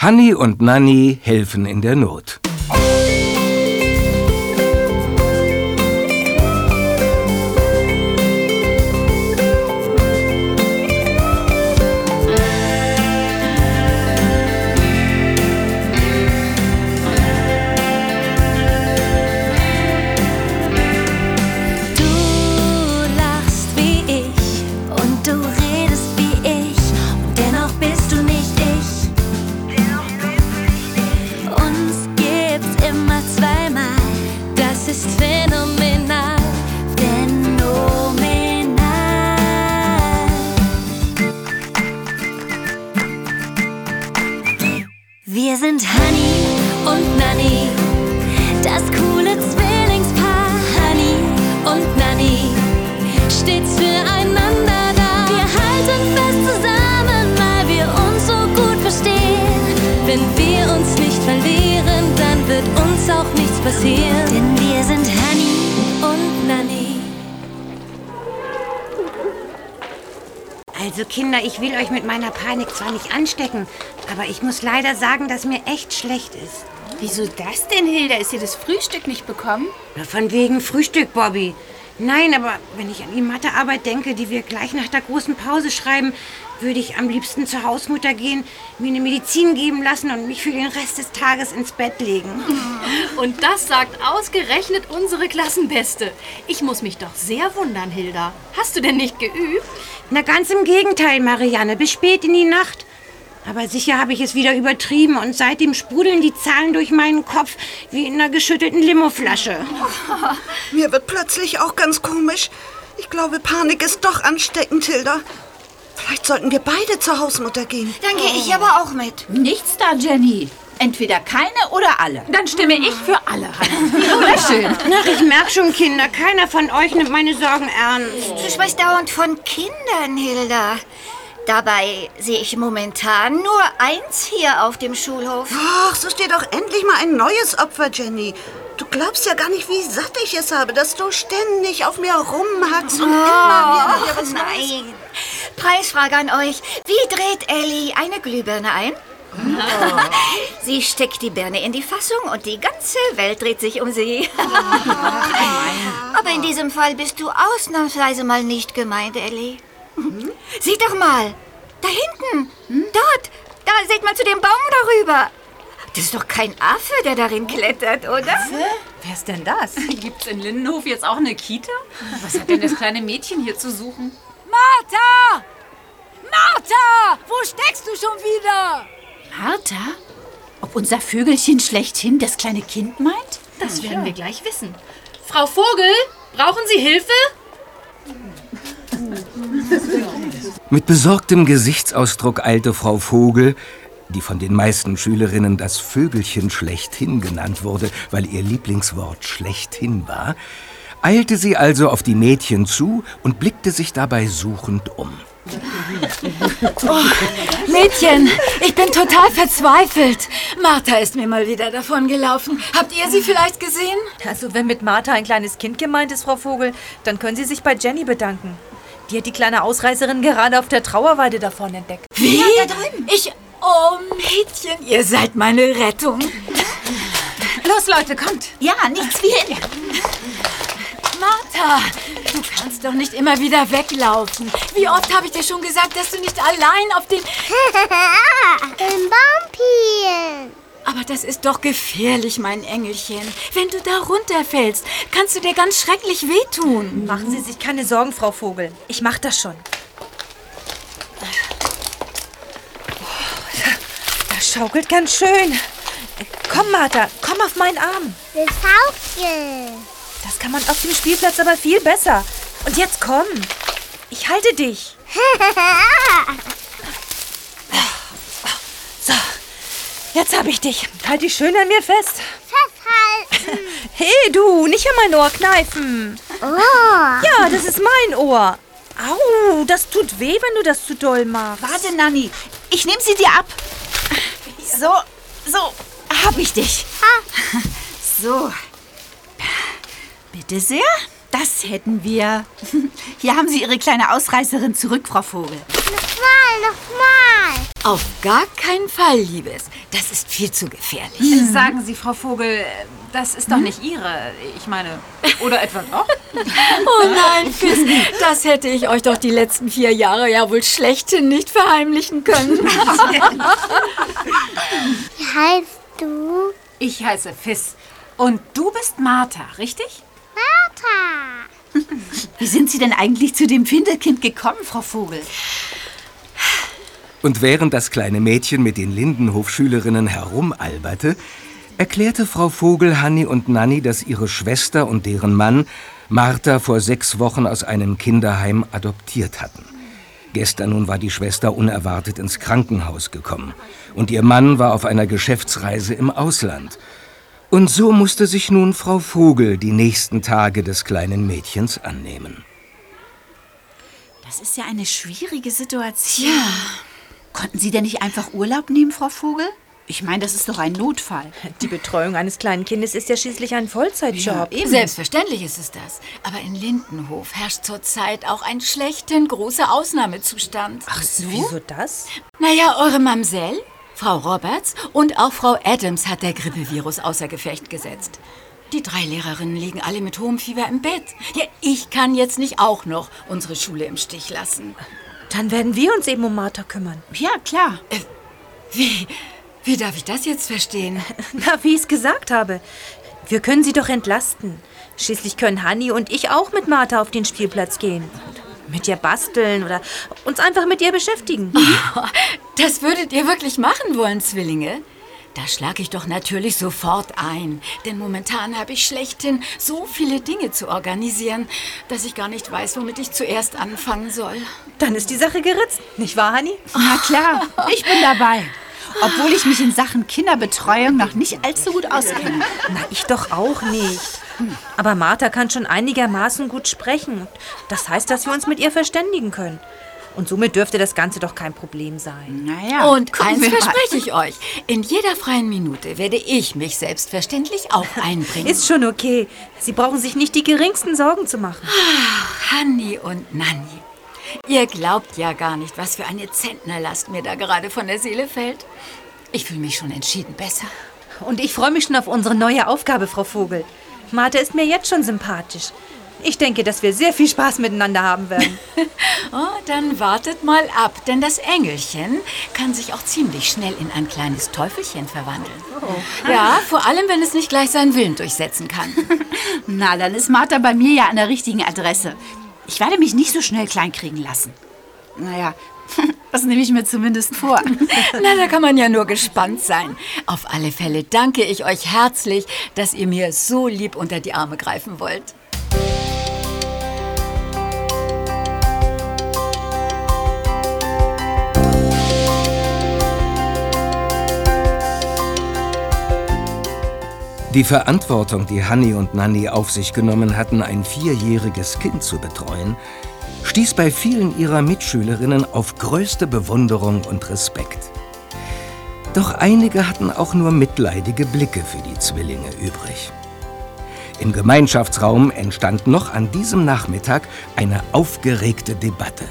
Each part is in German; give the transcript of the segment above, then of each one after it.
Hanni und Nanni helfen in der Not. Passieren. Denn wir sind Honey und Nanny. Also Kinder, ich will euch mit meiner Panik zwar nicht anstecken, aber ich muss leider sagen, dass mir echt schlecht ist. Wieso das denn, Hilda? Ist dir das Frühstück nicht bekommen? Na, von wegen Frühstück, Bobby. Nein, aber wenn ich an die Mathearbeit denke, die wir gleich nach der großen Pause schreiben, würde ich am liebsten zur Hausmutter gehen, mir eine Medizin geben lassen und mich für den Rest des Tages ins Bett legen. Und das sagt ausgerechnet unsere Klassenbeste. Ich muss mich doch sehr wundern, Hilda. Hast du denn nicht geübt? Na, ganz im Gegenteil, Marianne, bis spät in die Nacht. Aber sicher habe ich es wieder übertrieben und seitdem sprudeln die Zahlen durch meinen Kopf wie in einer geschüttelten Limoflasche. Mir wird plötzlich auch ganz komisch. Ich glaube, Panik ist doch ansteckend, Hilda. Vielleicht sollten wir beide zur Hausmutter gehen. Dann gehe ich aber auch mit. Nichts da, Jenny. Entweder keine oder alle. Dann stimme ich für alle, Hanna. Schön. Ach, ich merke schon, Kinder, keiner von euch nimmt meine Sorgen ernst. Du sprichst dauernd von Kindern, Hilda. Dabei sehe ich momentan nur eins hier auf dem Schulhof. Ach, so steht doch endlich mal ein neues Opfer, Jenny. Du glaubst ja gar nicht, wie satt ich es habe, dass du ständig auf mir rumhackst und immer wieder was Neues. Nein. Preisfrage an euch. Wie dreht Ellie eine Glühbirne ein? sie steckt die Birne in die Fassung und die ganze Welt dreht sich um sie. Aber in diesem Fall bist du ausnahmsweise mal nicht gemeint, Ellie. Sieh doch mal. Da hinten. Dort. Da, seht mal zu dem Baum darüber. Das ist doch kein Affe, der darin klettert, oder? Wer ist denn das? Gibt's in Lindenhof jetzt auch eine Kita? Was hat denn das kleine Mädchen hier zu suchen? Martha! Martha! Wo steckst du schon wieder? Martha? Ob unser Vögelchen schlechthin das kleine Kind meint? Das werden wir gleich wissen. Frau Vogel, brauchen Sie Hilfe? Mit besorgtem Gesichtsausdruck eilte Frau Vogel, die von den meisten Schülerinnen das Vögelchen schlechthin genannt wurde, weil ihr Lieblingswort schlechthin war, eilte sie also auf die Mädchen zu und blickte sich dabei suchend um. Mädchen, ich bin total verzweifelt. Martha ist mir mal wieder davon gelaufen. Habt ihr sie vielleicht gesehen? Also wenn mit Martha ein kleines Kind gemeint ist, Frau Vogel, dann können Sie sich bei Jenny bedanken. Die hat die kleine Ausreißerin gerade auf der Trauerweide davon entdeckt. Wie? Ich. Oh, Mädchen, ihr seid meine Rettung. Los, Leute, kommt. Ja, nichts wie hin. Martha, du kannst doch nicht immer wieder weglaufen. Wie oft habe ich dir schon gesagt, dass du nicht allein auf den. Im Baum pielen. Aber das ist doch gefährlich, mein Engelchen. Wenn du da runterfällst, kannst du dir ganz schrecklich wehtun. Machen Sie sich keine Sorgen, Frau Vogel. Ich mach das schon. Das schaukelt ganz schön. Komm, Martha, komm auf meinen Arm. Wir schaukeln. Das kann man auf dem Spielplatz aber viel besser. Und jetzt komm. Ich halte dich. So, jetzt habe ich dich. Halt dich schön an mir fest. Festhalten. Hey, du, nicht an mein Ohr kneifen. Oh. Ja, das ist mein Ohr. Au, das tut weh, wenn du das zu doll machst. Warte, Nanni. Ich nehme sie dir ab. So, so, hab ich dich. So. Bitte sehr. Das hätten wir. Hier haben Sie Ihre kleine Ausreißerin zurück, Frau Vogel. Eine nochmal. Auf gar keinen Fall, Liebes. Das ist viel zu gefährlich. Äh, Sagen Sie, Frau Vogel, das ist doch nicht Ihre. Ich meine, oder etwa doch? Oh nein, Fiss, das hätte ich euch doch die letzten vier Jahre ja wohl schlechthin nicht verheimlichen können. Wie heißt du? Ich heiße Fiss. Und du bist Martha, richtig? Martha. Wie sind Sie denn eigentlich zu dem Findelkind gekommen, Frau Vogel? Und während das kleine Mädchen mit den Lindenhof-Schülerinnen herumalberte, erklärte Frau Vogel Hanni und Nanni, dass ihre Schwester und deren Mann Martha vor sechs Wochen aus einem Kinderheim adoptiert hatten. Gestern nun war die Schwester unerwartet ins Krankenhaus gekommen und ihr Mann war auf einer Geschäftsreise im Ausland. Und so musste sich nun Frau Vogel die nächsten Tage des kleinen Mädchens annehmen. Das ist ja eine schwierige Situation. Ja. Konnten Sie denn nicht einfach Urlaub nehmen, Frau Vogel? Ich meine, das ist doch ein Notfall. Die Betreuung eines kleinen Kindes ist ja schließlich ein Vollzeitjob. eben. Selbstverständlich ist es das. Aber in Lindenhof herrscht zurzeit auch ein schlechthin großer Ausnahmezustand. Ach so? Wieso das? Naja, eure Mamsell, Frau Roberts und auch Frau Adams hat der Grippevirus außer Gefecht gesetzt. Die drei Lehrerinnen liegen alle mit hohem Fieber im Bett. Ja, ich kann jetzt nicht auch noch unsere Schule im Stich lassen. Dann werden wir uns eben um Martha kümmern. Ja, klar. Äh, wie, wie darf ich das jetzt verstehen? Na, wie ich es gesagt habe. Wir können sie doch entlasten. Schließlich können Hanni und ich auch mit Martha auf den Spielplatz gehen. Mit ihr basteln oder uns einfach mit ihr beschäftigen. Das würdet ihr wirklich machen wollen, Zwillinge? Da schlage ich doch natürlich sofort ein. Denn momentan habe ich schlechthin so viele Dinge zu organisieren, dass ich gar nicht weiß, womit ich zuerst anfangen soll. Dann ist die Sache geritzt, nicht wahr, Hanni? Na klar, ich bin dabei. Obwohl ich mich in Sachen Kinderbetreuung noch nicht allzu gut auskenne. Na, ich doch auch nicht. Aber Martha kann schon einigermaßen gut sprechen. Das heißt, dass wir uns mit ihr verständigen können. Und somit dürfte das Ganze doch kein Problem sein. Naja, Und eins verspreche ich euch. In jeder freien Minute werde ich mich selbstverständlich auch einbringen. Ist schon okay. Sie brauchen sich nicht die geringsten Sorgen zu machen. Hanni und Nanni. Ihr glaubt ja gar nicht, was für eine Zentnerlast mir da gerade von der Seele fällt. Ich fühle mich schon entschieden besser. Und ich freue mich schon auf unsere neue Aufgabe, Frau Vogel. Martha ist mir jetzt schon sympathisch. Ich denke, dass wir sehr viel Spaß miteinander haben werden. Oh, dann wartet mal ab, denn das Engelchen kann sich auch ziemlich schnell in ein kleines Teufelchen verwandeln. Ja, vor allem, wenn es nicht gleich seinen Willen durchsetzen kann. Na, dann ist Martha bei mir ja an der richtigen Adresse. Ich werde mich nicht so schnell kleinkriegen lassen. Naja, das nehme ich mir zumindest vor. Na, da kann man ja nur gespannt sein. Auf alle Fälle danke ich euch herzlich, dass ihr mir so lieb unter die Arme greifen wollt. Die Verantwortung, die Hanni und Nanni auf sich genommen hatten, ein vierjähriges Kind zu betreuen, stieß bei vielen ihrer Mitschülerinnen auf größte Bewunderung und Respekt. Doch einige hatten auch nur mitleidige Blicke für die Zwillinge übrig. Im Gemeinschaftsraum entstand noch an diesem Nachmittag eine aufgeregte Debatte.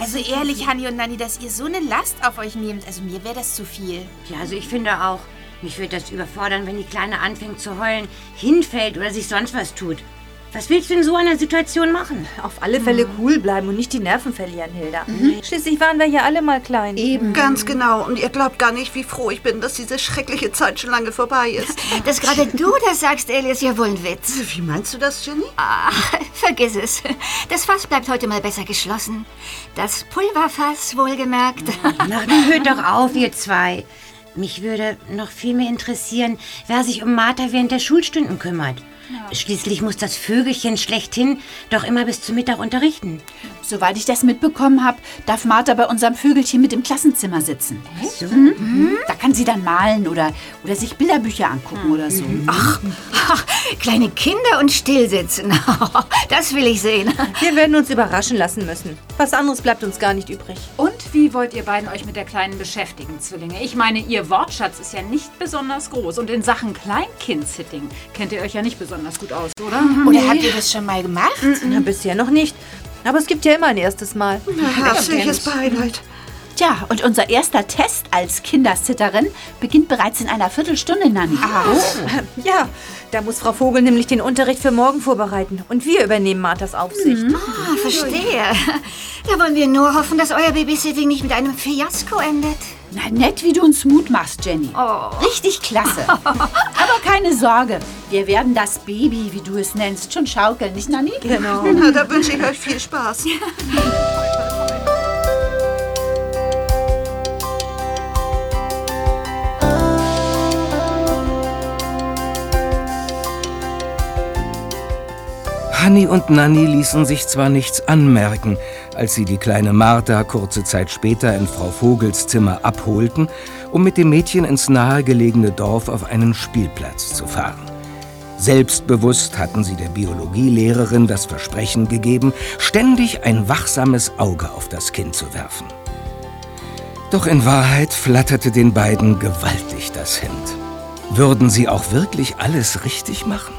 Also ehrlich, Hanni und Nanni, dass ihr so eine Last auf euch nehmt, also mir wäre das zu viel. Ja, also ich finde auch, mich würde das überfordern, wenn die Kleine anfängt zu heulen, hinfällt oder sich sonst was tut. Was willst du in so einer Situation machen? Auf alle Fälle cool bleiben und nicht die Nerven verlieren, Hilda. Schließlich waren wir ja alle mal klein. Eben. Ganz genau. Und ihr glaubt gar nicht, wie froh ich bin, dass diese schreckliche Zeit schon lange vorbei ist. Dass gerade du das sagst, Ellie, ist ja wohl ein Witz. Wie meinst du das, Jenny? Ach, vergiss es. Das Fass bleibt heute mal besser geschlossen. Das Pulverfass, wohlgemerkt. Na, hört doch auf, ihr zwei. Mich würde noch viel mehr interessieren, wer sich um Martha während der Schulstunden kümmert. Schließlich muss das Vögelchen schlechthin doch immer bis zum Mittag unterrichten. Soweit ich das mitbekommen habe, darf Martha bei unserem Vögelchen mit im Klassenzimmer sitzen. So? Mhm. Da kann sie dann malen oder, oder sich Bilderbücher angucken oder so. Ach, ach, kleine Kinder und stillsitzen. Das will ich sehen. Wir werden uns überraschen lassen müssen. Was anderes bleibt uns gar nicht übrig. Und wie wollt ihr beiden euch mit der Kleinen beschäftigen, Zwillinge? Ich meine, ihr Wortschatz ist ja nicht besonders groß. Und in Sachen Kleinkind-Sitting kennt ihr euch ja nicht besonders gut aus, oder? Oder habt ihr das schon mal gemacht? Na, bisher noch nicht. Aber es gibt ja immer ein erstes Mal. Herzliches Beileid. Tja, und unser erster Test als Kindersitterin beginnt bereits in einer Viertelstunde, Nanni. Ja, da muss Frau Vogel nämlich den Unterricht für morgen vorbereiten. Und wir übernehmen Marthas Aufsicht. Ah, verstehe. Da wollen wir nur hoffen, dass euer Babysitting nicht mit einem Fiasko endet. Na, nett, wie du uns Mut machst, Jenny. Oh. Richtig klasse. Aber keine Sorge, wir werden das Baby, wie du es nennst, schon schaukeln, nicht, Nanni? Genau. Na, da wünsche ich euch viel Spaß. Hanni und Nanni ließen sich zwar nichts anmerken, als sie die kleine Martha kurze Zeit später in Frau Vogels Zimmer abholten, um mit dem Mädchen ins nahegelegene Dorf auf einen Spielplatz zu fahren. Selbstbewusst hatten sie der Biologielehrerin das Versprechen gegeben, ständig ein wachsames Auge auf das Kind zu werfen. Doch in Wahrheit flatterte den beiden gewaltig das Hemd. Würden sie auch wirklich alles richtig machen?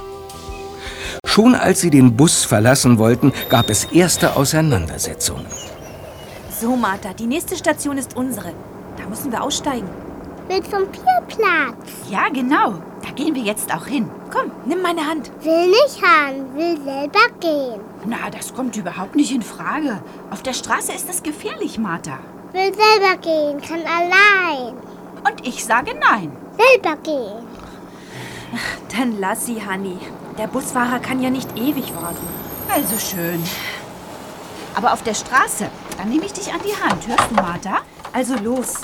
Schon als sie den Bus verlassen wollten, gab es erste Auseinandersetzungen. So, Martha, die nächste Station ist unsere. Da müssen wir aussteigen. Mit vom Spielplatz. Ja, genau. Da gehen wir jetzt auch hin. Komm, nimm meine Hand. Will nicht haben, will selber gehen. Na, das kommt überhaupt nicht in Frage. Auf der Straße ist es gefährlich, Martha. Will selber gehen, kann allein. Und ich sage nein. Selber gehen. Dann lass sie, Hanni. Der Busfahrer kann ja nicht ewig warten. Also schön. Aber auf der Straße, dann nehme ich dich an die Hand. Hörst du, Martha? Also los.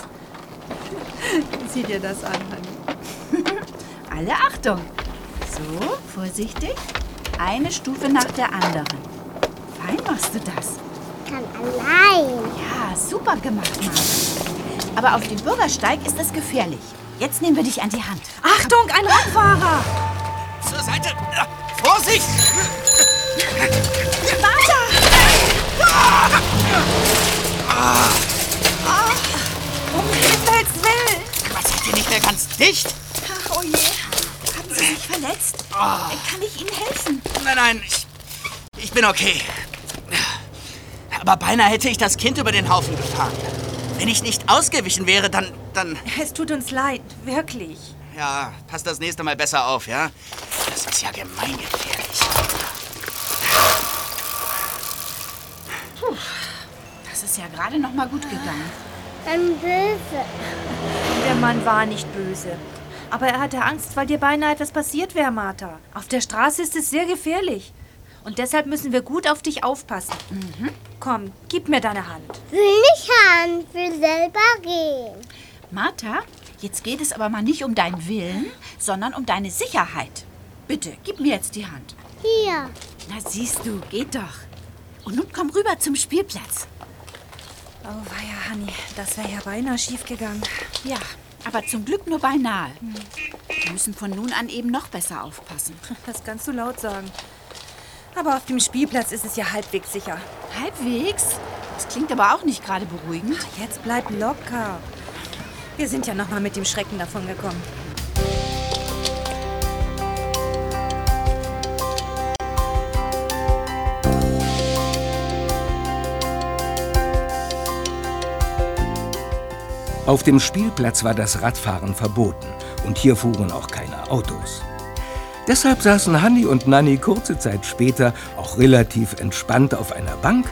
Sieh dir das an, Hanni. Alle Achtung. So, vorsichtig. Eine Stufe nach der anderen. Fein machst du das. Kann allein. Ja, super gemacht, Martha. Aber auf dem Bürgersteig ist es gefährlich. Jetzt nehmen wir dich an die Hand. Achtung, ein Radfahrer! Zur Seite! Vorsicht! Um Himmels Willen! Was seid ihr nicht mehr ganz dicht? Ach, oh je. Haben Sie sich verletzt? Kann ich Ihnen helfen? Nein, nein, ich, ich bin okay. Aber beinahe hätte ich das Kind über den Haufen gefahren. Wenn ich nicht ausgewichen wäre, dann, dann... Es tut uns leid, wirklich. Ja, passt das nächste Mal besser auf, ja? Das ist ja gemeingefährlich. Das ist ja gerade noch mal gut gegangen. Dann böse. Der Mann war nicht böse. Aber er hatte Angst, weil dir beinahe etwas passiert wäre, Martha. Auf der Straße ist es sehr gefährlich. Und deshalb müssen wir gut auf dich aufpassen. Komm, gib mir deine Hand. Will nicht haben, will selber gehen. Martha, jetzt geht es aber mal nicht um deinen Willen, sondern um deine Sicherheit. Bitte, gib mir jetzt die Hand. Hier. Na siehst du, geht doch. Und nun komm rüber zum Spielplatz. Oh, weia, Hanni, das wäre ja beinahe schief gegangen. Ja, aber zum Glück nur beinahe. Wir müssen von nun an eben noch besser aufpassen. Das kannst du laut sagen. Aber auf dem Spielplatz ist es ja halbwegs sicher. Halbwegs? Das klingt aber auch nicht gerade beruhigend. Jetzt bleib locker. Wir sind ja noch mal mit dem Schrecken davon Auf dem Spielplatz war das Radfahren verboten und hier fuhren auch keine Autos. Deshalb saßen Hanni und Nanni kurze Zeit später auch relativ entspannt auf einer Bank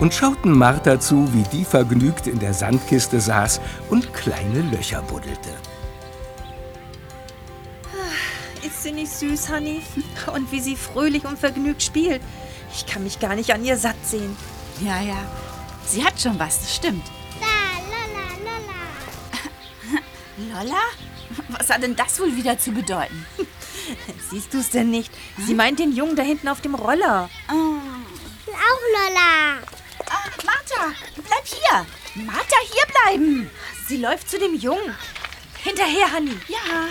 und schauten Martha zu, wie die vergnügt in der Sandkiste saß und kleine Löcher buddelte. Ist sie nicht süß, Hanni? Und wie sie fröhlich und vergnügt spielt. Ich kann mich gar nicht an ihr satt sehen. Ja, ja. Sie hat schon was, das stimmt. Lolla? Was hat denn das wohl wieder zu bedeuten? Siehst du es denn nicht? Sie meint den Jungen da hinten auf dem Roller. Will auch Lola. Ah, Martha, bleib hier. Martha, hier bleiben. Sie läuft zu dem Jungen. Hinterher, Hanni. Ja.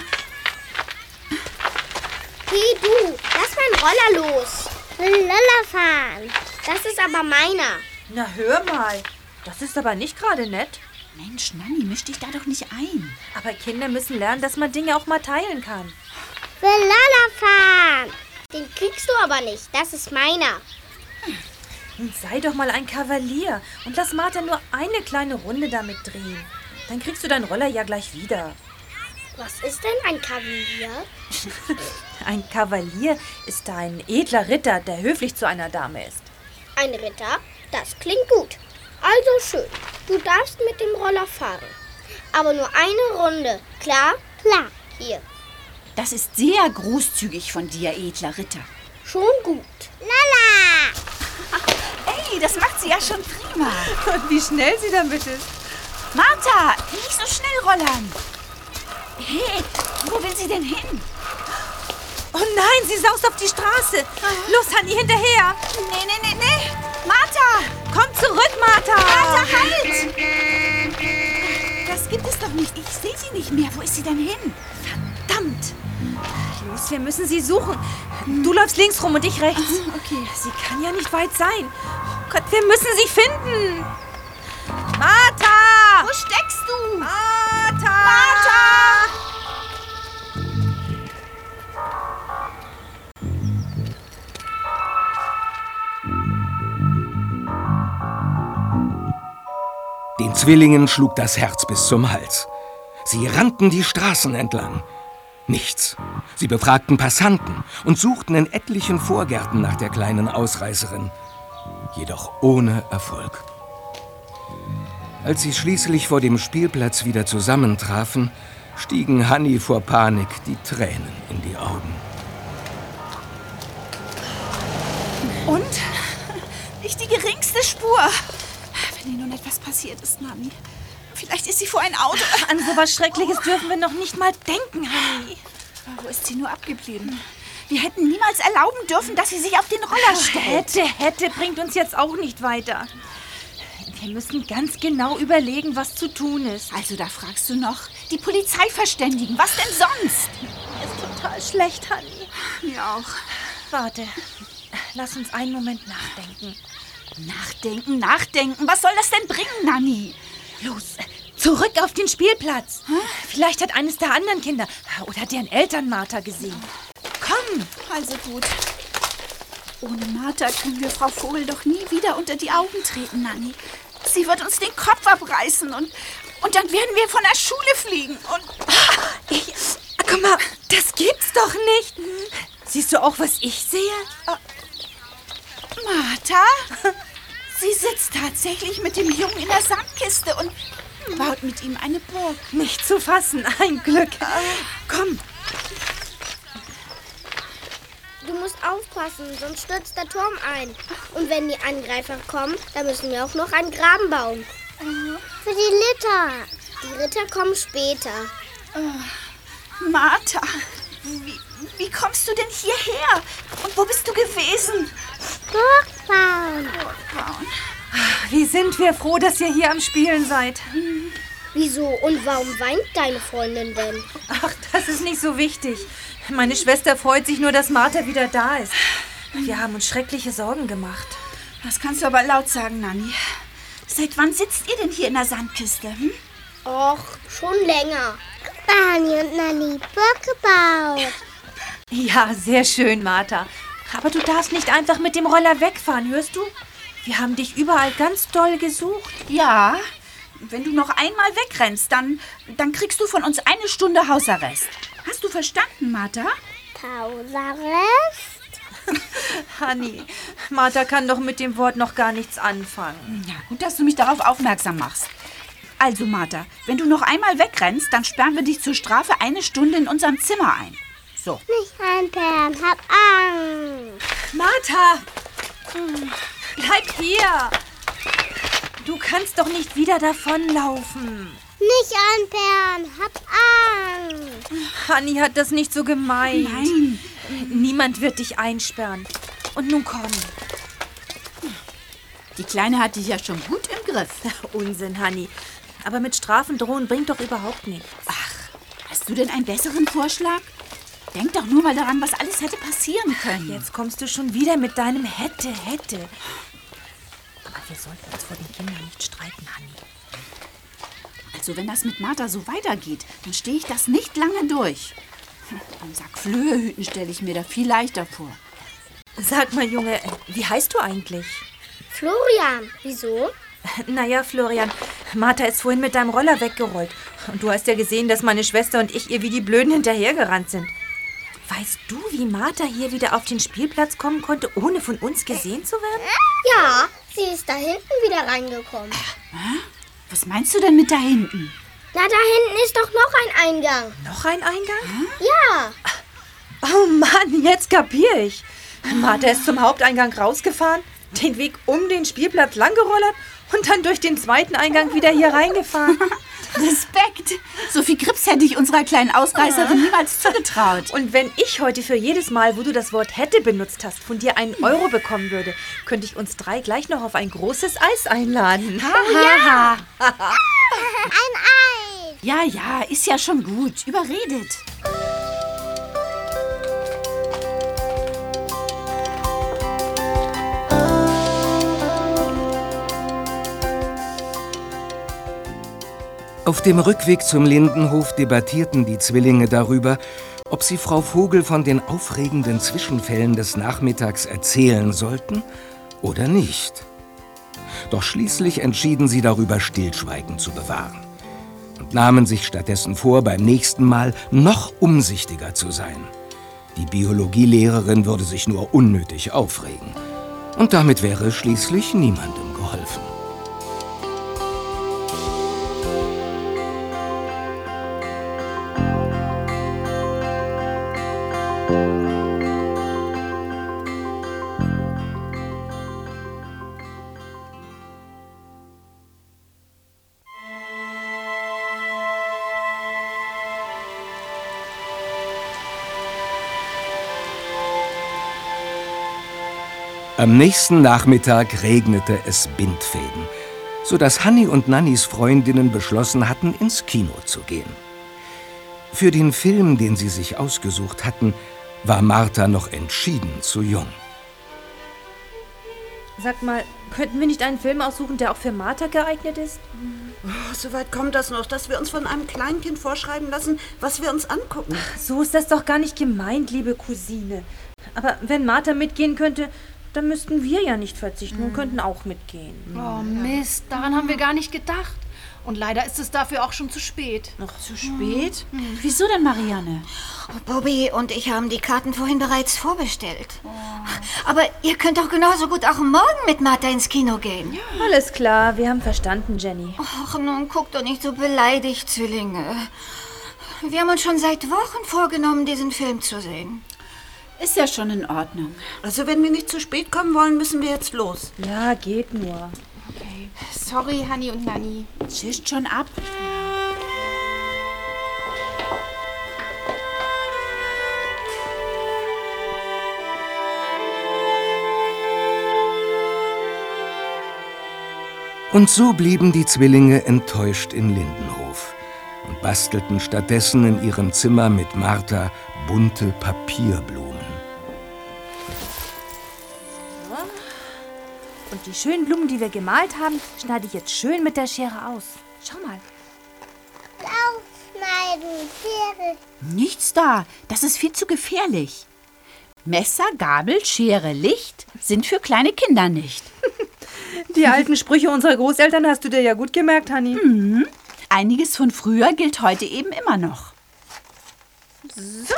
Hey du, lass meinen Roller los. Will Lola fahren. Das ist aber meiner. Na, hör mal. Das ist aber nicht gerade nett. Mensch, Nanni, misch dich da doch nicht ein. Aber Kinder müssen lernen, dass man Dinge auch mal teilen kann. Will Lala fahren. Den kriegst du aber nicht. Das ist meiner. Nun sei doch mal ein Kavalier und lass Martha nur eine kleine Runde damit drehen. Dann kriegst du deinen Roller ja gleich wieder. Was ist denn ein Kavalier? Ein Kavalier ist ein edler Ritter, der höflich zu einer Dame ist. Ein Ritter? Das klingt gut. Also schön. Du darfst mit dem Roller fahren. Aber nur eine Runde. Klar? Klar. Hier. Das ist sehr großzügig von dir, edler Ritter. Schon gut. Lala! Hey, das macht sie ja schon prima. Und wie schnell sie damit ist. Martha, nicht so schnell rollern. Hey, wo will sie denn hin? Oh nein, sie saust auf die Straße. Los, Hanni, hinterher. Nee, nee, nee, nee. Martha! Komm zurück, Martha. Martha, halt! Das gibt es doch nicht. Ich sehe sie nicht mehr. Wo ist sie denn hin? Verdammt. Los, wir müssen sie suchen. Du läufst links rum und ich rechts. Okay. Sie kann ja nicht weit sein. Oh Gott, wir müssen sie finden. Martha! Wo steckst du? Martha! Zwillingen schlug das Herz bis zum Hals. Sie rannten die Straßen entlang. Nichts. Sie befragten Passanten und suchten in etlichen Vorgärten nach der kleinen Ausreißerin. Jedoch ohne Erfolg. Als sie schließlich vor dem Spielplatz wieder zusammentrafen, stiegen Hanni vor Panik die Tränen in die Augen. Und? Nicht die geringste Spur. Wenn ihr nun etwas passiert ist, Nanni. Vielleicht ist sie vor ein Auto. An so was Schreckliches dürfen wir noch nicht mal denken, Hanni. Wo ist sie nur abgeblieben? Wir hätten niemals erlauben dürfen, dass sie sich auf den Roller stellt. Hätte, hätte, bringt uns jetzt auch nicht weiter. Wir müssen ganz genau überlegen, was zu tun ist. Also da fragst du noch, die Polizei verständigen. Was denn sonst? Ist total schlecht, Hanni. Mir auch. Warte, lass uns einen Moment nachdenken. Nachdenken, nachdenken. Was soll das denn bringen, Nanni? Los, zurück auf den Spielplatz. Vielleicht hat eines der anderen Kinder oder deren Eltern Martha gesehen. Komm! Also gut. Ohne Martha können wir Frau Vogel doch nie wieder unter die Augen treten, Nanni. Sie wird uns den Kopf abreißen und, und dann werden wir von der Schule fliegen. Und Ich, guck mal, das gibt's doch nicht. Siehst du auch, was ich sehe? Martha? Sie sitzt tatsächlich mit dem Jungen in der Sandkiste und baut mit ihm eine Burg. Nicht zu fassen, ein Glück. Komm, Du musst aufpassen, sonst stürzt der Turm ein. Und wenn die Angreifer kommen, dann müssen wir auch noch einen Graben bauen. Für die Ritter. Die Ritter kommen später. Martha, wie, wie kommst du denn hierher? Und wo bist du gewesen? Burg bauen. Braun. wie sind wir froh, dass ihr hier am Spielen seid. Wieso und warum weint deine Freundin denn? Ach, das ist nicht so wichtig. Meine Schwester freut sich nur, dass Martha wieder da ist. Wir haben uns schreckliche Sorgen gemacht. Das kannst du aber laut sagen, Nanni. Seit wann sitzt ihr denn hier in der Sandkiste? Hm? Och, schon länger. Barney und Nanny, Burg gebaut. Ja, sehr schön, Martha. Aber du darfst nicht einfach mit dem Roller wegfahren, hörst du? Wir haben dich überall ganz doll gesucht. Ja, wenn du noch einmal wegrennst, dann, dann kriegst du von uns eine Stunde Hausarrest. Hast du verstanden, Martha? Hausarrest? Hanni, Martha kann doch mit dem Wort noch gar nichts anfangen. Ja, gut, dass du mich darauf aufmerksam machst. Also, Martha, wenn du noch einmal wegrennst, dann sperren wir dich zur Strafe eine Stunde in unserem Zimmer ein. So. Nicht einperren, hab Angst. Martha! Bleib hier! Du kannst doch nicht wieder davonlaufen. Nicht einperren, hab Angst. Hanni hat das nicht so gemeint. Nein. Niemand wird dich einsperren. Und nun komm. Die Kleine hat dich ja schon gut im Griff. Unsinn, Hanni. Aber mit Strafen drohen bringt doch überhaupt nichts. Ach, hast du denn einen besseren Vorschlag? Denk doch nur mal daran, was alles hätte passieren können. Jetzt kommst du schon wieder mit deinem hätte, hätte. Aber Wir sollten uns vor den Kindern nicht streiten, Hanni. Also wenn das mit Martha so weitergeht, dann stehe ich das nicht lange durch. Ein Sack Flöhe hüten stelle ich mir da viel leichter vor. Sag mal, Junge, wie heißt du eigentlich? Florian, wieso? Naja, Florian, Martha ist vorhin mit deinem Roller weggerollt. Und du hast ja gesehen, dass meine Schwester und ich ihr wie die Blöden hinterhergerannt sind. Weißt du, wie Martha hier wieder auf den Spielplatz kommen konnte, ohne von uns gesehen zu werden? Ja, sie ist da hinten wieder reingekommen. Was meinst du denn mit da hinten? Na, da hinten ist doch noch ein Eingang. Noch ein Eingang? Ja. Oh Mann, jetzt kapier ich. Martha ist zum Haupteingang rausgefahren, den Weg um den Spielplatz langgerollert und dann durch den zweiten Eingang wieder hier reingefahren. Respekt! So viel Grips hätte ich unserer kleinen Ausreißerin niemals zugetraut. Und wenn ich heute für jedes Mal, wo du das Wort hätte benutzt hast, von dir einen Euro bekommen würde, könnte ich uns drei gleich noch auf ein großes Eis einladen. Oh ja! Ein Eis. Ja, ja, ist ja schon gut. Überredet. Auf dem Rückweg zum Lindenhof debattierten die Zwillinge darüber, ob sie Frau Vogel von den aufregenden Zwischenfällen des Nachmittags erzählen sollten oder nicht. Doch schließlich entschieden sie darüber, Stillschweigen zu bewahren und nahmen sich stattdessen vor, beim nächsten Mal noch umsichtiger zu sein. Die Biologielehrerin würde sich nur unnötig aufregen. Und damit wäre schließlich niemandem geholfen. Am nächsten Nachmittag regnete es Bindfäden, sodass Hanni und Nannys Freundinnen beschlossen hatten, ins Kino zu gehen. Für den Film, den sie sich ausgesucht hatten, war Martha noch entschieden zu jung. Sag mal, könnten wir nicht einen Film aussuchen, der auch für Martha geeignet ist? Oh, so weit kommt das noch, dass wir uns von einem Kleinkind vorschreiben lassen, was wir uns angucken. So ist das doch gar nicht gemeint, liebe Cousine. Aber wenn Martha mitgehen könnte, dann müssten wir ja nicht verzichten und könnten auch mitgehen. Oh Mist, daran haben wir gar nicht gedacht. Und leider ist es dafür auch schon zu spät. Noch zu spät? Wieso denn, Marianne? Oh, Bobby und ich haben die Karten vorhin bereits vorbestellt. Aber ihr könnt doch genauso gut auch morgen mit Martha ins Kino gehen. Alles klar, wir haben verstanden, Jenny. Ach, nun guck doch nicht so beleidigt, Zwillinge. Wir haben uns schon seit Wochen vorgenommen, diesen Film zu sehen. Ist ja schon in Ordnung. Also wenn wir nicht zu spät kommen wollen, müssen wir jetzt los. Ja, geht nur. Okay. Sorry, Hanni und Nanni. Zischt schon ab. Und so blieben die Zwillinge enttäuscht in Lindenhof und bastelten stattdessen in ihrem Zimmer mit Martha bunte Papierblumen. Und die schönen Blumen, die wir gemalt haben, schneide ich jetzt schön mit der Schere aus. Schau mal. Aufschneiden, Schere. Nichts da. Das ist viel zu gefährlich. Messer, Gabel, Schere, Licht sind für kleine Kinder nicht. Die alten Sprüche unserer Großeltern hast du dir ja gut gemerkt, Hanni. Mhm. Einiges von früher gilt heute eben immer noch. So,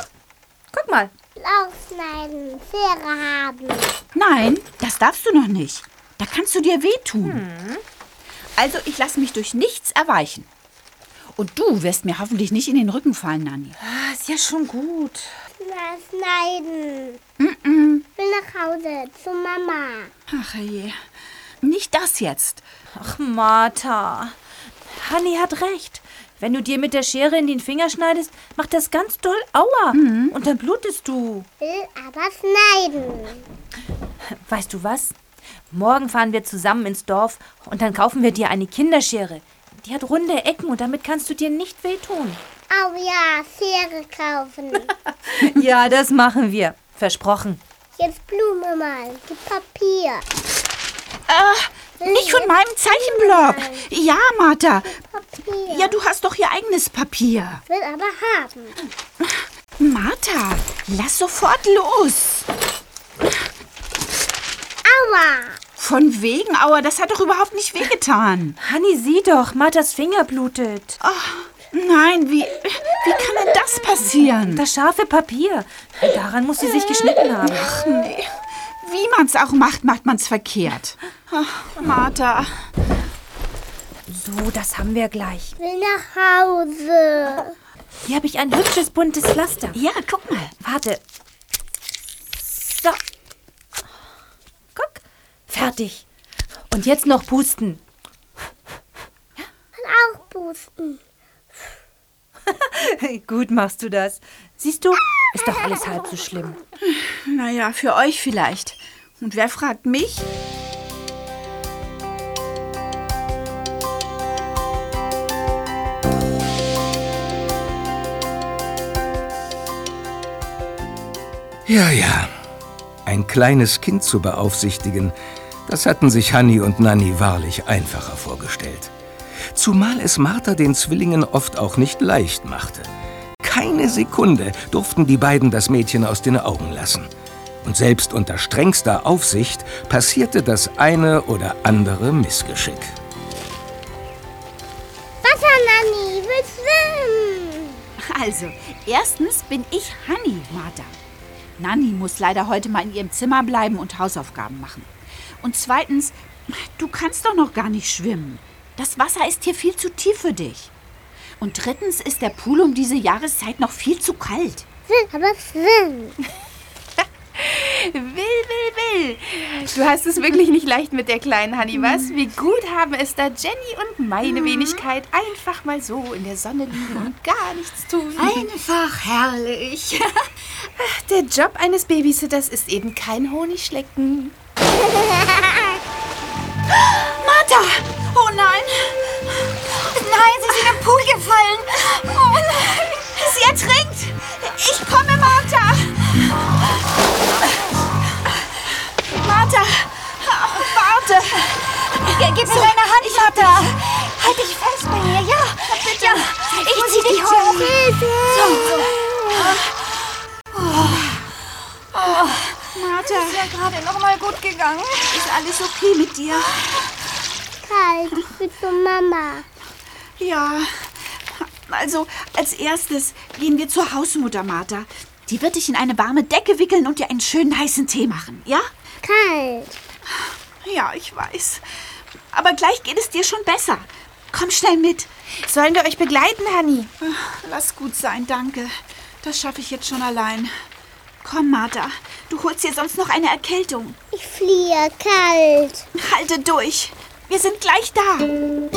guck mal. Aufschneiden, Schere haben. Nein, das darfst du noch nicht. Da kannst du dir wehtun. Also, ich lasse mich durch nichts erweichen. Und du wirst mir hoffentlich nicht in den Rücken fallen, Nanni. Ah, ist ja schon gut. Na, schneiden. Mm-mm. Will nach Hause zu Mama. Ach je. Nicht das jetzt. Ach, Martha. Hanni hat recht. Wenn du dir mit der Schere in den Finger schneidest, macht das ganz doll Aua. Und dann blutest du. Will aber schneiden. Weißt du was? Morgen fahren wir zusammen ins Dorf und dann kaufen wir dir eine Kinderschere. Die hat runde Ecken und damit kannst du dir nicht wehtun. Oh ja, Schere kaufen. Ja, das machen wir. Versprochen. Jetzt Blume malen, die Papier. Ah, Nicht von meinem Zeichenblock. Ja, Martha. Ja, du hast doch ihr eigenes Papier. Will aber haben. Martha, lass sofort los. Aua! Von wegen, Aua, das hat doch überhaupt nicht wehgetan. Hanni, sieh doch, Marthas Finger blutet. Nein, wie, wie kann denn das passieren? Das scharfe Papier. Daran muss sie sich geschnitten haben. Ach nee. Wie man's auch macht, macht man's verkehrt. Ach, Martha. So, das haben wir gleich. Will nach Hause. Hier habe ich ein hübsches buntes Pflaster. Ja, guck mal. Warte. So. Fertig. Und jetzt noch pusten. Kann auch pusten. Gut machst du das. Siehst du, ist doch alles halb so schlimm. Naja, für euch vielleicht. Und wer fragt mich? Ja, ja. Ein kleines Kind zu beaufsichtigen, das hatten sich Hanni und Nanni wahrlich einfacher vorgestellt. Zumal es Martha den Zwillingen oft auch nicht leicht machte. Keine Sekunde durften die beiden das Mädchen aus den Augen lassen. Und selbst unter strengster Aufsicht passierte das eine oder andere Missgeschick. Wasser, Nanni, will schwimmen. Also, erstens bin ich Hanni, Martha. Nanni muss leider heute mal in ihrem Zimmer bleiben und Hausaufgaben machen. Und zweitens, du kannst doch noch gar nicht schwimmen. Das Wasser ist hier viel zu tief für dich. Und drittens ist der Pool um diese Jahreszeit noch viel zu kalt. Will. Will, will. Du hast es wirklich nicht leicht mit der kleinen Hanni, was? Wie gut haben es da Jenny und meine Wenigkeit einfach mal so in der Sonne liegen und gar nichts tun. Einfach herrlich. Der Job eines Babysitters ist eben kein Honigschlecken. Martha! Oh nein! Nein, sie ist in den Pool gefallen! Oh nein! Sie ertrinkt! Ich komme, Martha! Martha! Warte! Gib mir deine Hand, Martha! Halt dich fest bei mir, ja? Bitte! Ja, ich zieh dich hoch! So. Oh. Oh. Martha! Ist ja gerade noch mal gut gegangen. Ist alles okay mit dir? Kalt, ich will zu Mama. Ja, also als erstes gehen wir zur Hausmutter, Martha. Die wird dich in eine warme Decke wickeln und dir einen schönen heißen Tee machen, ja? Kalt. Ja, ich weiß. Aber gleich geht es dir schon besser. Komm schnell mit. Sollen wir euch begleiten, Hanni? Lass gut sein, danke. Das schaffe ich jetzt schon allein. Komm, Martha. Du holst dir sonst noch eine Erkältung. Ich fliehe kalt. Halte durch. Wir sind gleich da.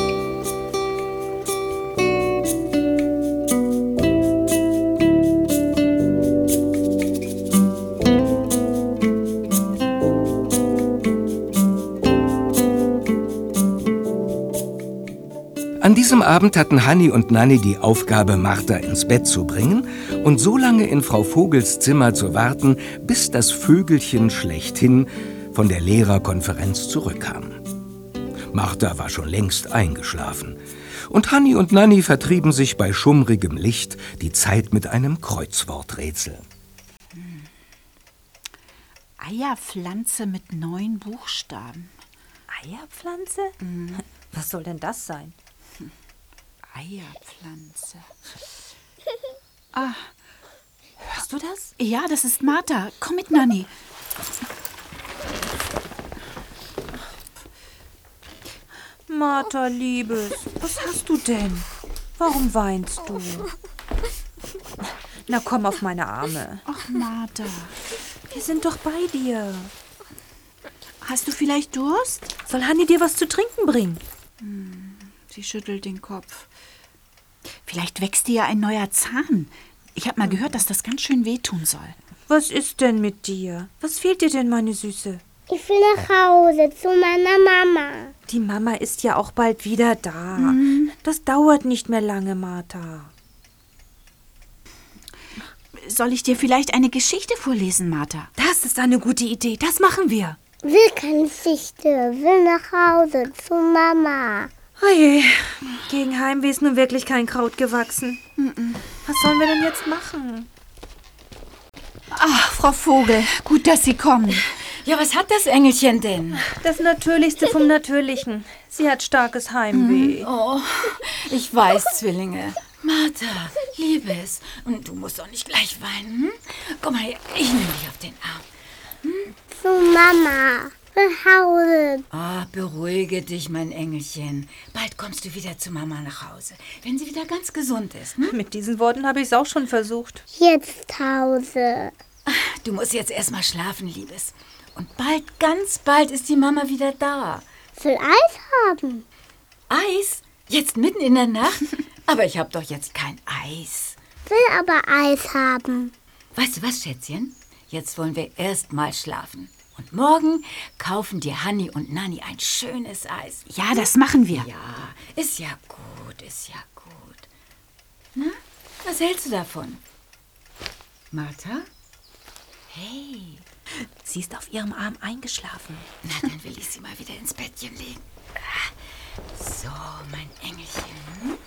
An diesem Abend hatten Hanni und Nanni die Aufgabe, Martha ins Bett zu bringen und so lange in Frau Vogels Zimmer zu warten, bis das Vögelchen schlechthin von der Lehrerkonferenz zurückkam. Martha war schon längst eingeschlafen und Hanni und Nanni vertrieben sich bei schummrigem Licht die Zeit mit einem Kreuzworträtsel. Eierpflanze mit neun Buchstaben. Eierpflanze? Was soll denn das sein? Eierpflanze. Ah, Hörst du das? ja, das ist Martha. Komm mit, Nanni. Martha, Liebes, was hast du denn? Warum weinst du? Na komm auf meine Arme. Ach, Martha. Wir sind doch bei dir. Hast du vielleicht Durst? Soll Hanni dir was zu trinken bringen? Sie schüttelt den Kopf. Vielleicht wächst dir ja ein neuer Zahn. Ich habe mal gehört, dass das ganz schön wehtun soll. Was ist denn mit dir? Was fehlt dir denn, meine Süße? Ich will nach Hause zu meiner Mama. Die Mama ist ja auch bald wieder da. Das dauert nicht mehr lange, Martha. Soll ich dir vielleicht eine Geschichte vorlesen, Martha? Das ist eine gute Idee. Das machen wir. Will keine Geschichte, will nach Hause zu Mama. Oje, gegen Heimweh ist nun wirklich kein Kraut gewachsen. Was sollen wir denn jetzt machen? Ach, Frau Vogel, gut, dass Sie kommen. Ja, was hat das Engelchen denn? Das Natürlichste vom Natürlichen. Sie hat starkes Heimweh. Oh, ich weiß, Zwillinge. Martha, Liebes, und du musst doch nicht gleich weinen. Hm? Komm mal her, ich nehme dich auf den Arm. Zu Mama. Nach Hause. Ah, beruhige dich, mein Engelchen. Bald kommst du wieder zu Mama nach Hause, wenn sie wieder ganz gesund ist. Hm? Mit diesen Worten habe ich es auch schon versucht. Jetzt Hause. Du musst jetzt erstmal schlafen, Liebes. Und bald, ganz bald ist die Mama wieder da. Will Eis haben. Eis? Jetzt mitten in der Nacht? Aber ich habe doch jetzt kein Eis. Will aber Eis haben. Weißt du was, Schätzchen? Jetzt wollen wir erst mal schlafen. Und morgen kaufen dir Hanni und Nanni ein schönes Eis. Ja, das machen wir. Ja, ist ja gut, ist ja gut. Na, was hältst du davon? Martha? Hey. Sie ist auf ihrem Arm eingeschlafen. Na, dann will ich sie mal wieder ins Bettchen legen. So, mein Engelchen.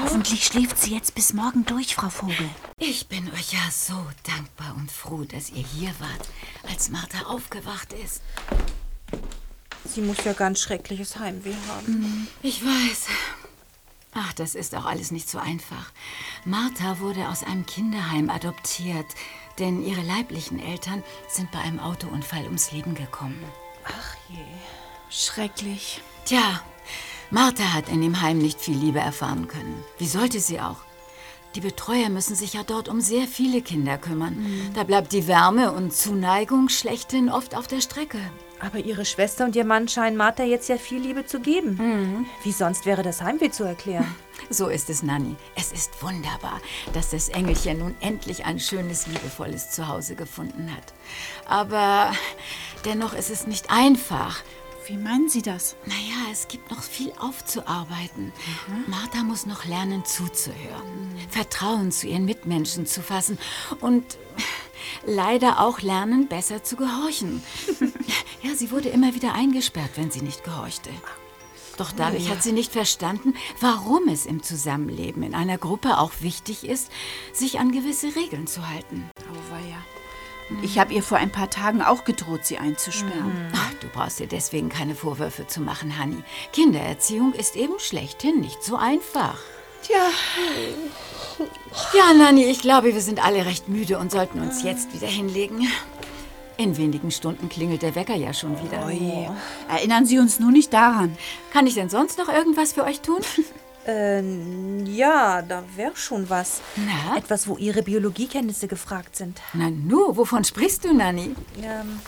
Hoffentlich schläft sie jetzt bis morgen durch, Frau Vogel. Ich bin euch ja so dankbar und froh, dass ihr hier wart, als Martha aufgewacht ist. Sie muss ja ganz schreckliches Heimweh haben. Ich weiß. Ach, das ist auch alles nicht so einfach. Martha wurde aus einem Kinderheim adoptiert, denn ihre leiblichen Eltern sind bei einem Autounfall ums Leben gekommen. Ach je. Schrecklich. Tja, Martha hat in dem Heim nicht viel Liebe erfahren können. Wie sollte sie auch? Die Betreuer müssen sich ja dort um sehr viele Kinder kümmern. Da bleibt die Wärme und Zuneigung schlechthin oft auf der Strecke. Aber ihre Schwester und ihr Mann scheinen Martha jetzt ja viel Liebe zu geben. Wie sonst wäre das Heimweh zu erklären? So ist es, Nanni. Es ist wunderbar, dass das Engelchen nun endlich ein schönes, liebevolles Zuhause gefunden hat. Aber dennoch ist es nicht einfach. Wie meinen Sie das? Naja, es gibt noch viel aufzuarbeiten. Martha muss noch lernen zuzuhören, Vertrauen zu ihren Mitmenschen zu fassen und leider auch lernen, besser zu gehorchen. ja, sie wurde immer wieder eingesperrt, wenn sie nicht gehorchte. Doch dadurch hat sie nicht verstanden, warum es im Zusammenleben in einer Gruppe auch wichtig ist, sich an gewisse Regeln zu halten. Auweia. Ich habe ihr vor ein paar Tagen auch gedroht, sie einzusperren. Ach, du brauchst dir deswegen keine Vorwürfe zu machen, Hanni. Kindererziehung ist eben schlechthin nicht so einfach. Tja, Ja, Nanni, ich glaube, wir sind alle recht müde und sollten uns jetzt wieder hinlegen. In wenigen Stunden klingelt der Wecker ja schon wieder. oje. Erinnern Sie uns nur nicht daran. Kann ich denn sonst noch irgendwas für euch tun? Ähm, ja, da wäre schon was. Na? Etwas, wo ihre Biologiekenntnisse gefragt sind. Na nu, wovon sprichst du, Nanni? Ähm,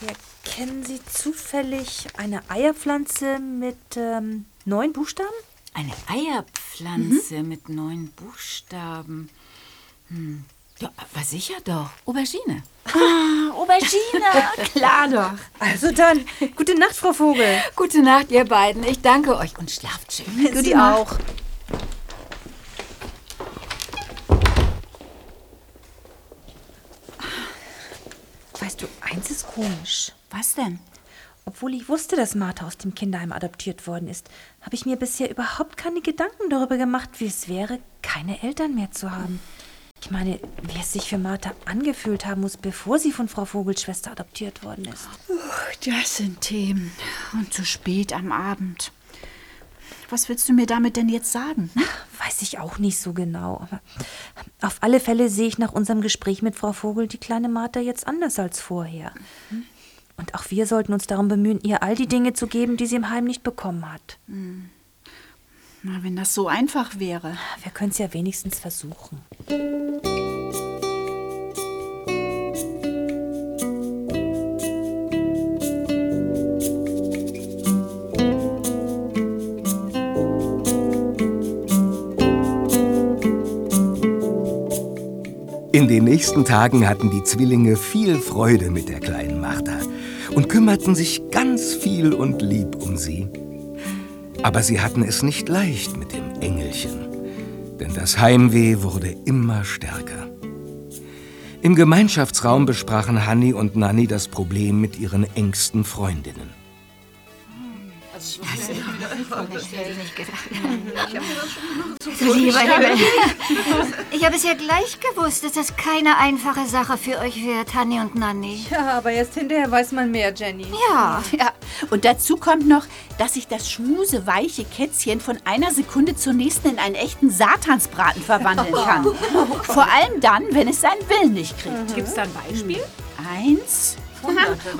ja, kennen Sie zufällig eine Eierpflanze mit ähm, neun Buchstaben? Eine Eierpflanze mit neun Buchstaben. Hm. Ja, aber sicher doch. Aubergine. Ah, Aubergine, klar doch. Also dann, gute Nacht, Frau Vogel. Gute Nacht, ihr beiden. Ich danke euch und schlaft schön. Du die auch. Weißt du, eins ist komisch. Was denn? Obwohl ich wusste, dass Martha aus dem Kinderheim adoptiert worden ist, habe ich mir bisher überhaupt keine Gedanken darüber gemacht, wie es wäre, keine Eltern mehr zu haben. Ich meine, wie es sich für Martha angefühlt haben muss, bevor sie von Frau Vogels Schwester adoptiert worden ist. Das sind Themen. Und zu spät am Abend. Was willst du mir damit denn jetzt sagen? Weiß ich auch nicht so genau. Aber auf alle Fälle sehe ich nach unserem Gespräch mit Frau Vogel die kleine Martha jetzt anders als vorher. Und auch wir sollten uns darum bemühen, ihr all die Dinge zu geben, die sie im Heim nicht bekommen hat. Na, wenn das so einfach wäre. Wir können es ja wenigstens versuchen. In den nächsten Tagen hatten die Zwillinge viel Freude mit der kleinen Martha und kümmerten sich ganz viel und lieb um sie. Aber sie hatten es nicht leicht mit dem Engelchen, denn das Heimweh wurde immer stärker. Im Gemeinschaftsraum besprachen Hanni und Nanni das Problem mit ihren engsten Freundinnen. Du lieber Himmel. Ich habe es ja gleich gewusst, dass das keine einfache Sache für euch wird, Hanni und Nanni. Ja, aber erst hinterher weiß man mehr, Jenny. Ja. Ja, und dazu kommt noch, dass sich das schmuseweiche Kätzchen von einer Sekunde zur nächsten in einen echten Satansbraten verwandeln kann. Vor allem dann, wenn es seinen Willen nicht kriegt. Gibt's da ein Beispiel? Eins,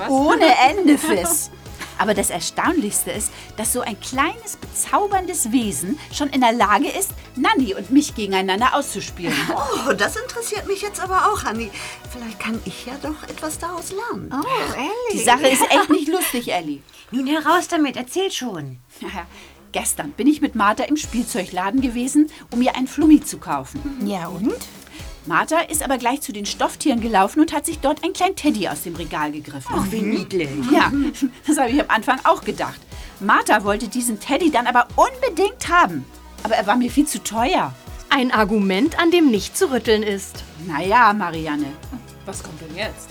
ohne Ende, Fliss. Aber das Erstaunlichste ist, dass so ein kleines, bezauberndes Wesen schon in der Lage ist, Nanni und mich gegeneinander auszuspielen. Oh, das interessiert mich jetzt aber auch, Hanni. Vielleicht kann ich ja doch etwas daraus lernen. Oh, Ellie. Die Sache ist echt nicht lustig, Ellie. Nun heraus damit, erzähl schon. Gestern bin ich mit Martha im Spielzeugladen gewesen, um ihr ein Flummi zu kaufen. Ja, und? Martha ist aber gleich zu den Stofftieren gelaufen und hat sich dort einen kleinen Teddy aus dem Regal gegriffen. Ach, wie niedlich. Ja, das habe ich am Anfang auch gedacht. Martha wollte diesen Teddy dann aber unbedingt haben. Aber er war mir viel zu teuer. Ein Argument, an dem nicht zu rütteln ist. Naja, Marianne. Was kommt denn jetzt?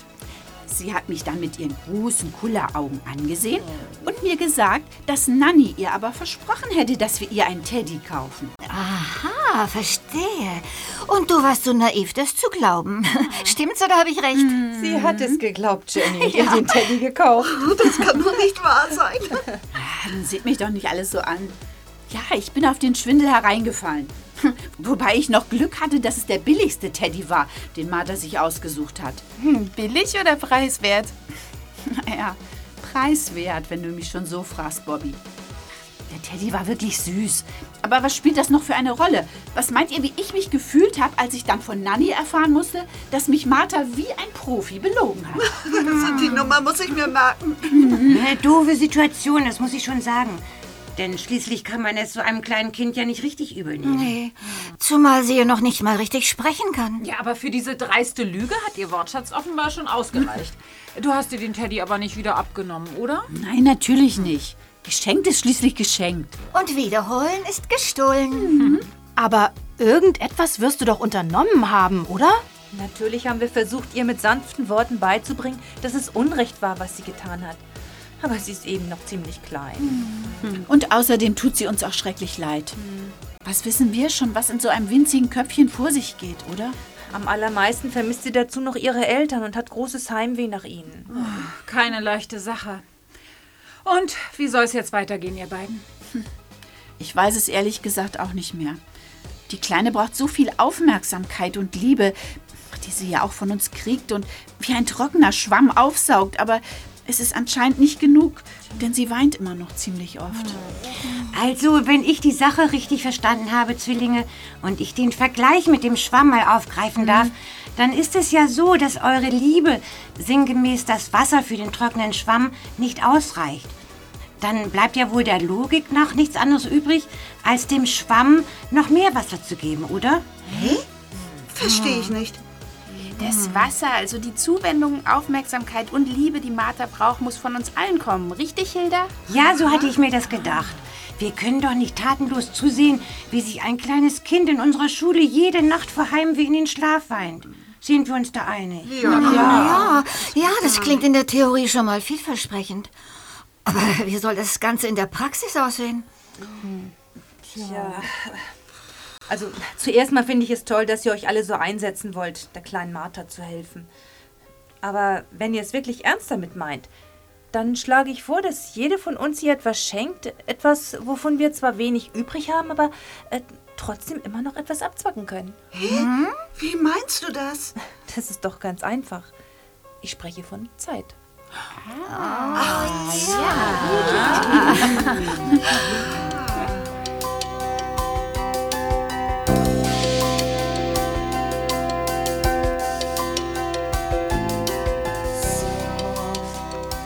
Sie hat mich dann mit ihren großen Kulleraugen angesehen und mir gesagt, dass Nanni ihr aber versprochen hätte, dass wir ihr einen Teddy kaufen. Aha, verstehe. Und du warst so naiv, das zu glauben. Stimmt's oder habe ich recht? Sie hat es geglaubt, Jenny, und ihr den Teddy gekauft. Das kann doch nicht wahr sein. Dann seht mich doch nicht alles so an. Ja, ich bin auf den Schwindel hereingefallen. Wobei ich noch Glück hatte, dass es der billigste Teddy war, den Martha sich ausgesucht hat. Hm, billig oder preiswert? Naja, preiswert, wenn du mich schon so fragst, Bobby. Der Teddy war wirklich süß. Aber was spielt das noch für eine Rolle? Was meint ihr, wie ich mich gefühlt habe, als ich dann von Nanny erfahren musste, dass mich Martha wie ein Profi belogen hat? Die Nummer muss ich mir merken. Eine doofe Situation, das muss ich schon sagen. Denn schließlich kann man es so einem kleinen Kind ja nicht richtig übel nehmen. Nee. Zumal sie ja noch nicht mal richtig sprechen kann. Ja, aber für diese dreiste Lüge hat ihr Wortschatz offenbar schon ausgereicht. Du hast dir den Teddy aber nicht wieder abgenommen, oder? Nein, natürlich nicht. Geschenkt ist schließlich geschenkt. Und wiederholen ist gestohlen. Aber irgendetwas wirst du doch unternommen haben, oder? Natürlich haben wir versucht, ihr mit sanften Worten beizubringen, dass es Unrecht war, was sie getan hat. Aber sie ist eben noch ziemlich klein. Und außerdem tut sie uns auch schrecklich leid. Was wissen wir schon, was in so einem winzigen Köpfchen vor sich geht, oder? Am allermeisten vermisst sie dazu noch ihre Eltern und hat großes Heimweh nach ihnen. Keine leichte Sache. Und wie soll es jetzt weitergehen, ihr beiden? Ich weiß es ehrlich gesagt auch nicht mehr. Die Kleine braucht so viel Aufmerksamkeit und Liebe, die sie ja auch von uns kriegt und wie ein trockener Schwamm aufsaugt. Aber es ist anscheinend nicht genug, denn sie weint immer noch ziemlich oft. Also, wenn ich die Sache richtig verstanden habe, Zwillinge, und ich den Vergleich mit dem Schwamm mal aufgreifen darf, dann ist es ja so, dass eure Liebe, sinngemäß das Wasser für den trockenen Schwamm, nicht ausreicht. Dann bleibt ja wohl der Logik nach nichts anderes übrig, als dem Schwamm noch mehr Wasser zu geben, oder? Hä? Verstehe ich nicht. Das Wasser, also die Zuwendung, Aufmerksamkeit und Liebe, die Martha braucht, muss von uns allen kommen. Richtig, Hilda? Ja, so hatte ich mir das gedacht. Wir können doch nicht tatenlos zusehen, wie sich ein kleines Kind in unserer Schule jede Nacht vor Heimweh in den Schlaf weint. Sind wir uns da einig? Ja, ja, das klingt in der Theorie schon mal vielversprechend. Aber wie soll das Ganze in der Praxis aussehen? Tja. Also, zuerst mal finde ich es toll, dass ihr euch alle so einsetzen wollt, der kleinen Martha zu helfen. Aber wenn ihr es wirklich ernst damit meint, dann schlage ich vor, dass jede von uns ihr etwas schenkt. Etwas, wovon wir zwar wenig übrig haben, aber äh, trotzdem immer noch etwas abzwacken können. Hä? Wie meinst du das? Das ist doch ganz einfach. Ich spreche von Zeit.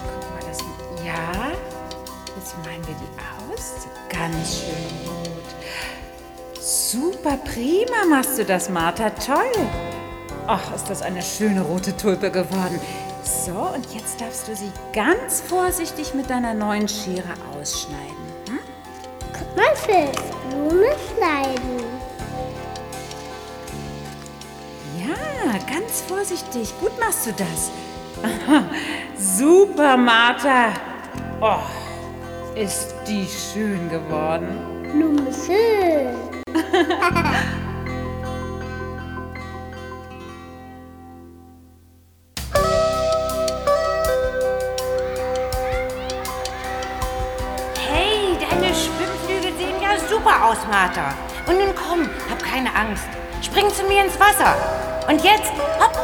Guck mal, das. Ja. Jetzt malen wir die aus. Ganz schön gut. Super, prima machst du das, Martha. Toll. Ach, ist das eine schöne rote Tulpe geworden. So, und jetzt darfst du sie ganz vorsichtig mit deiner neuen Schere ausschneiden. Hm? Guck mal, Phil. Blume schneiden. Ja, ganz vorsichtig. Gut machst du das. Super, Martha. Oh, ist die schön geworden. Nun schön. Martha. Und nun komm, hab keine Angst. Spring zu mir ins Wasser. Und jetzt, hopp.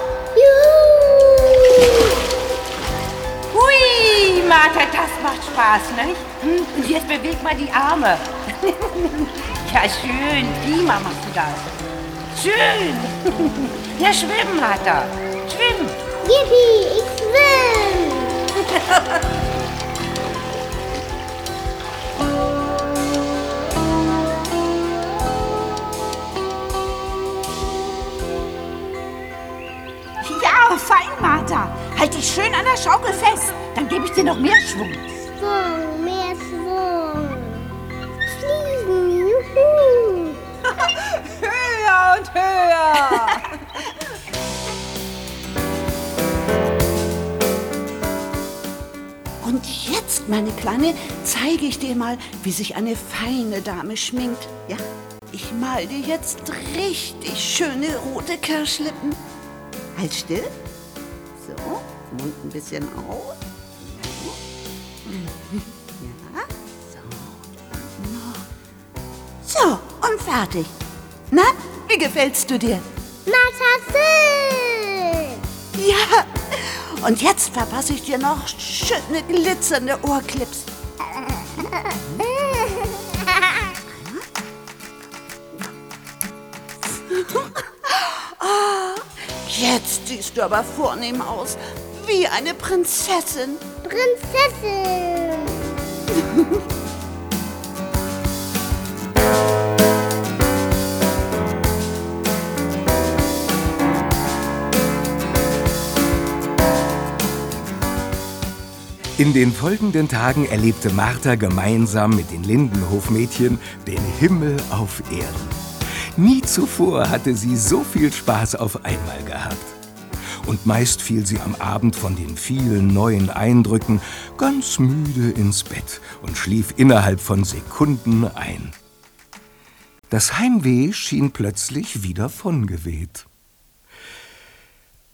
Hui, Martha, das macht Spaß, nicht? Hm, Und jetzt beweg mal die Arme. ja, schön. Prima machst du das. Schön. Na, schwimm, Martha. Schwimm. Yippie, ich schwimm. Mal, wie sich eine feine Dame schminkt. Ja, ich mal dir jetzt richtig schöne rote Kirschlippen. Halt still. So, Mund ein bisschen auf. Ja, so. So, und fertig. Na, wie gefällst du dir? Martha Ja, und jetzt verpasse ich dir noch schöne glitzernde Ohrclips. Du aber vornehm aus, wie eine Prinzessin. Prinzessin. In den folgenden Tagen erlebte Martha gemeinsam mit den Lindenhofmädchen den Himmel auf Erden. Nie zuvor hatte sie so viel Spaß auf einmal gehabt. Und meist fiel sie am Abend von den vielen neuen Eindrücken ganz müde ins Bett und schlief innerhalb von Sekunden ein. Das Heimweh schien plötzlich wieder vongeweht.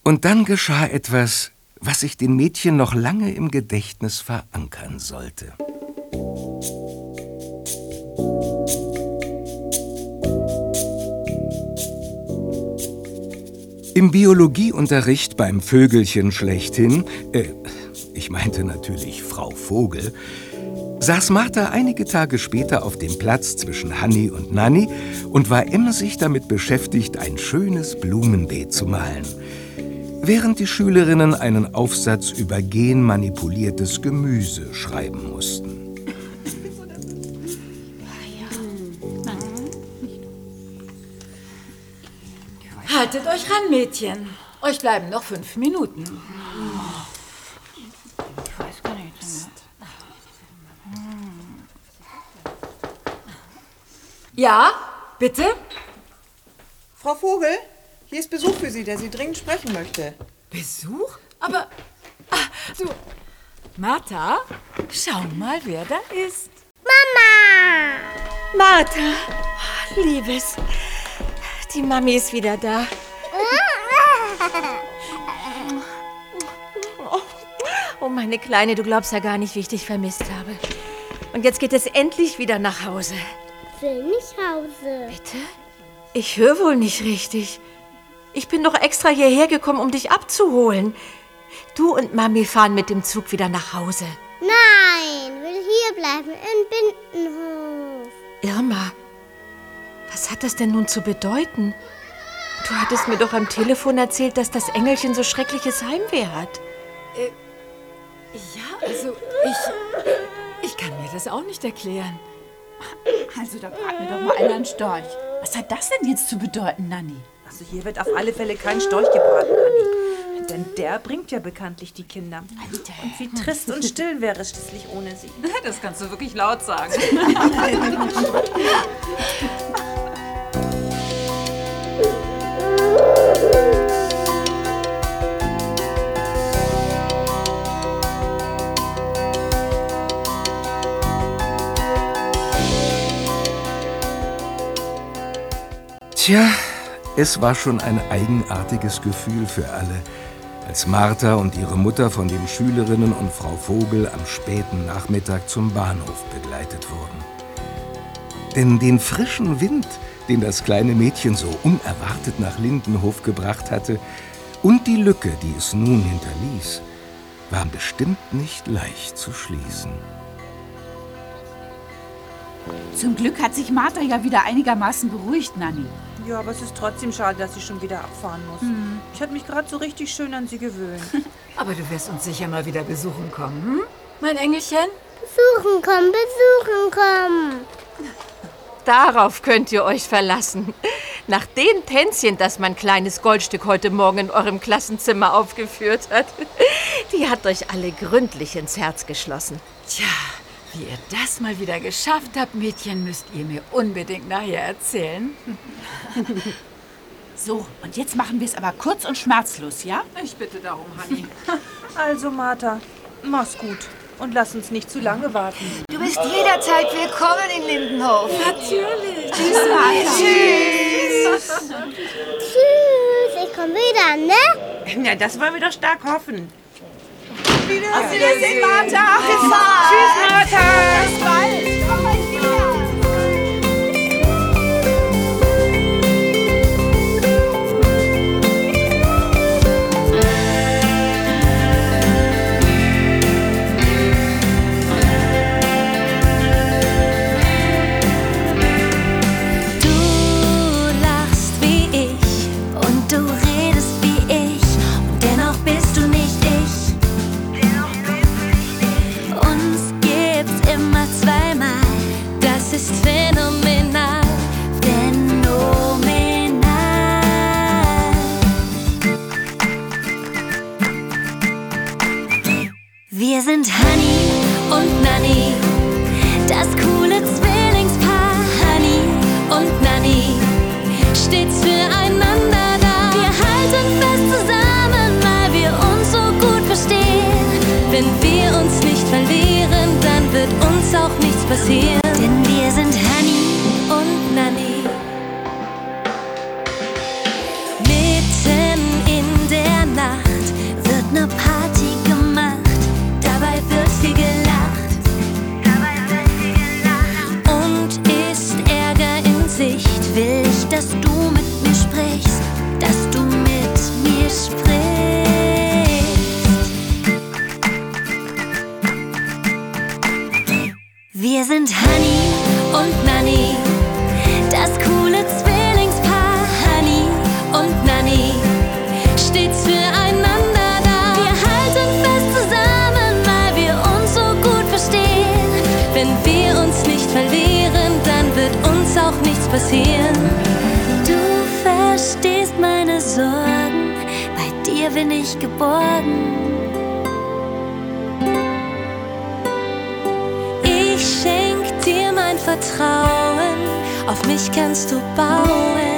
Und dann geschah etwas, was sich den Mädchen noch lange im Gedächtnis verankern sollte. Im Biologieunterricht beim Vögelchen schlechthin, äh, ich meinte natürlich Frau Vogel, saß Martha einige Tage später auf dem Platz zwischen Hanni und Nanni und war emsig damit beschäftigt, ein schönes Blumenbeet zu malen während die Schülerinnen einen Aufsatz über genmanipuliertes Gemüse schreiben mussten. Haltet euch ran, Mädchen. Euch bleiben noch fünf Minuten. Ja, bitte? Frau Vogel, hier ist Besuch für Sie, der Sie dringend sprechen möchte. Besuch? Aber. Ah, du. Martha, schau mal, wer da ist. Mama! Martha, Liebes, die Mami ist wieder da. Oh, meine Kleine, du glaubst ja gar nicht, wie ich dich vermisst habe. Und jetzt geht es endlich wieder nach Hause. Will nicht Hause. Bitte? Ich höre wohl nicht richtig. Ich bin doch extra hierher gekommen, um dich abzuholen. Du und Mami fahren mit dem Zug wieder nach Hause. Nein, will hier bleiben in Bindenhof. Irma, was hat das denn nun zu bedeuten? Du hattest mir doch am Telefon erzählt, dass das Engelchen so schreckliches Heimweh hat. Äh, ja, also ich. Ich kann mir das auch nicht erklären. Also, da brat mir doch mal einer einen Storch. Was hat das denn jetzt zu bedeuten, Nanni? Also hier wird auf alle Fälle kein Storch gebraten, Anni. Denn der bringt ja bekanntlich die Kinder. Und wie trist und still wäre es schließlich ohne sie. Das kannst du wirklich laut sagen. Tja, es war schon ein eigenartiges Gefühl für alle, als Martha und ihre Mutter von den Schülerinnen und Frau Vogel am späten Nachmittag zum Bahnhof begleitet wurden. Denn den frischen Wind, den das kleine Mädchen so unerwartet nach Lindenhof gebracht hatte, und die Lücke, die es nun hinterließ, waren bestimmt nicht leicht zu schließen. Zum Glück hat sich Martha ja wieder einigermaßen beruhigt, Nanni. Ja, aber es ist trotzdem schade, dass sie schon wieder abfahren muss. Hm. Ich hatte mich gerade so richtig schön an sie gewöhnt. Aber du wirst uns sicher mal wieder besuchen kommen, hm? mein Engelchen? Besuchen kommen, besuchen kommen. Darauf könnt ihr euch verlassen. Nach dem Tänzchen, das mein kleines Goldstück heute Morgen in eurem Klassenzimmer aufgeführt hat, die hat euch alle gründlich ins Herz geschlossen. Tja, wie ihr das mal wieder geschafft habt, Mädchen, müsst ihr mir unbedingt nachher erzählen. So, und jetzt machen wir es aber kurz und schmerzlos, ja? Ich bitte darum, Hanni. Also, Martha, mach's gut. Und lass uns nicht zu lange warten. Du bist jederzeit willkommen in Lindenhof. Natürlich. Tschüss, Martha. Tschüss. Tschüss, ich komme wieder, ne? Na, das wollen wir doch stark hoffen. Auf Wiedersehen, Martha. Tschüss, Martha. Bis bald. Vertrauen, auf mich kannst du bauen.